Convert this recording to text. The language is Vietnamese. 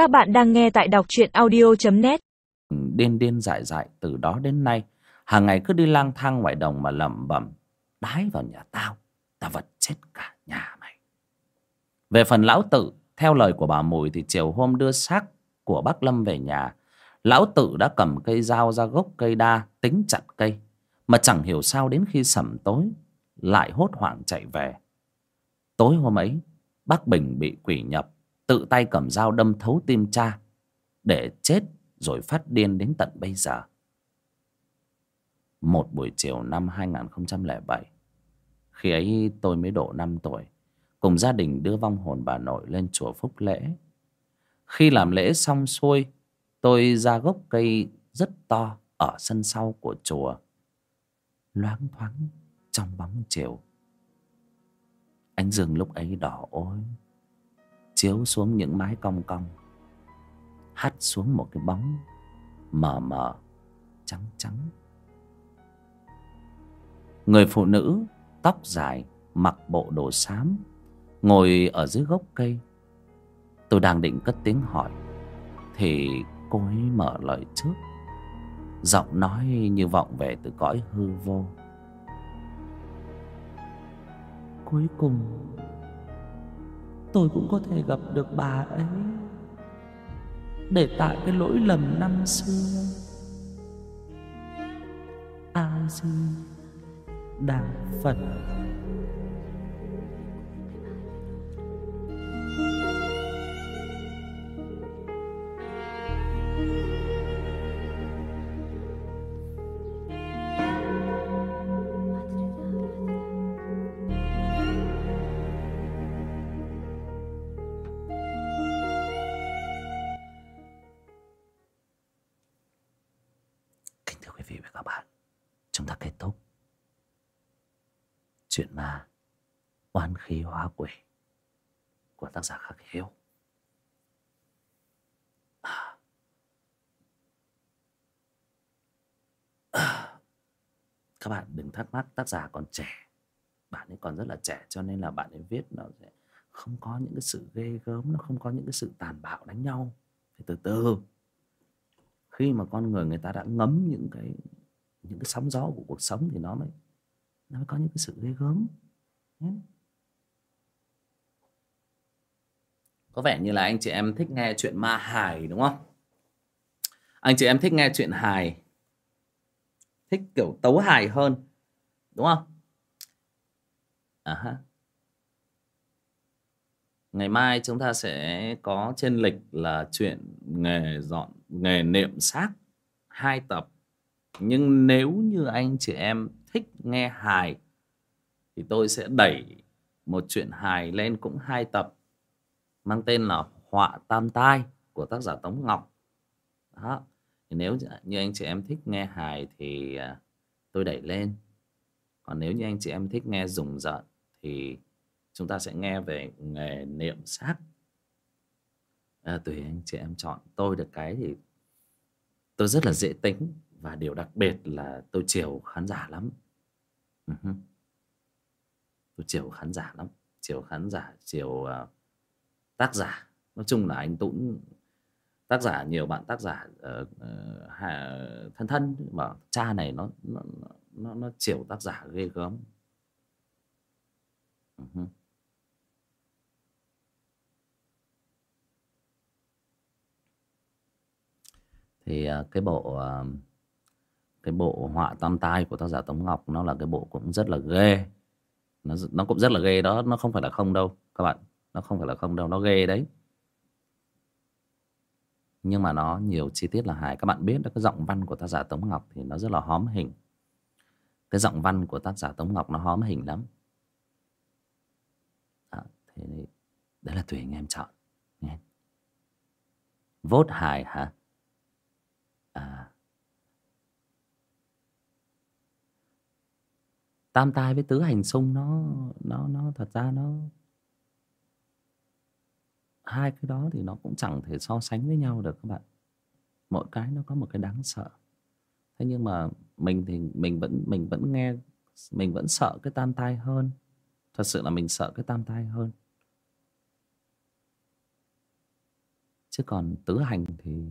Các bạn đang nghe tại đọc truyện audio.net điên điên dại dại từ đó đến nay, hàng ngày cứ đi lang thang ngoài đồng mà lẩm bẩm đái vào nhà tao ta vật chết cả nhà mày. Về phần lão tự theo lời của bà mùi thì chiều hôm đưa xác của bác lâm về nhà, lão tự đã cầm cây dao ra gốc cây đa, tính chặt cây, mà chẳng hiểu sao đến khi sẩm tối lại hốt hoảng chạy về. Tối hôm ấy, bác bình bị quỷ nhập tự tay cầm dao đâm thấu tim cha, để chết rồi phát điên đến tận bây giờ. Một buổi chiều năm 2007 khi ấy tôi mới độ 5 tuổi, cùng gia đình đưa vong hồn bà nội lên chùa Phúc Lễ. Khi làm lễ xong xuôi, tôi ra gốc cây rất to ở sân sau của chùa, loáng thoáng trong bóng chiều. Ánh dương lúc ấy đỏ ối chiếu xuống những mái cong cong, hắt xuống một cái bóng mờ mờ, trắng trắng. Người phụ nữ tóc dài, mặc bộ đồ xám, ngồi ở dưới gốc cây. Tôi đang định cất tiếng hỏi, thì cô ấy mở lời trước. Giọng nói như vọng về từ cõi hư vô. Cuối cùng tôi cũng có thể gặp được bà ấy. Để tại cái lỗi lầm năm xưa a di đà phật. thank you vị và các bạn chúng ta kết thúc chuyện ma oan khí hóa quỷ của tác giả khắc hiếu À. À. các bạn đừng thắc mắc tác giả còn trẻ bạn ấy còn rất là trẻ cho nên là bạn ấy viết nó sẽ không có những cái sự ghê gớm, nó không có những cái sự tàn bạo đánh nhau phải từ từ khi mà con người người ta đã ngấm những cái những cái sóng gió của cuộc sống thì nó mới nó mới có những cái sự ghê gớm. Có vẻ như là anh chị em thích nghe chuyện ma hài, đúng không? Anh chị em thích nghe chuyện hài, thích kiểu tấu hài hơn, đúng không? À ha ngày mai chúng ta sẽ có trên lịch là chuyện nghề dọn nghề niệm xác hai tập. Nhưng nếu như anh chị em thích nghe hài, thì tôi sẽ đẩy một chuyện hài lên cũng hai tập, mang tên là họa tam tai của tác giả tống ngọc. Đó. Thì nếu như anh chị em thích nghe hài thì à, tôi đẩy lên. Còn nếu như anh chị em thích nghe rùng rợn thì chúng ta sẽ nghe về nghề niệm xác à, tùy anh chị em chọn. Tôi được cái thì tôi rất là dễ tính và điều đặc biệt là tôi chiều khán giả lắm. Uh-huh. tôi chiều khán giả lắm. Chiều khán giả chiều uh, tác giả. Nói chung là anh tũng tác giả nhiều bạn tác giả uh, uh, thân thân mà cha này nó nó nó nó chiều tác giả ghê gớm. Uh-huh. Thì uh, cái bộ uh, cái bộ họa tam tai của tác giả Tống Ngọc nó là cái bộ cũng rất là ghê. Nó nó cũng rất là ghê đó nó không phải là không đâu các bạn. Nó không phải là không đâu nó ghê đấy. Nhưng mà nó nhiều chi tiết là hài. Các bạn biết đó cái giọng văn của tác giả Tống Ngọc thì nó rất là hóm hình. Cái giọng văn của tác giả Tống Ngọc nó hóm hình lắm. À, thế đấy là tùy anh em chọn nghe. Vốt hài hả? À. Tam tai với tứ hành xung nó nó nó thật ra nó, hai cái đó thì nó cũng chẳng thể so sánh với nhau được các bạn. Mỗi cái nó có một cái đáng sợ. Thế nhưng mà mình thì mình vẫn mình vẫn nghe, mình vẫn sợ cái tam tai hơn. Thật sự là mình sợ cái tam tai hơn. Chứ còn tứ hành thì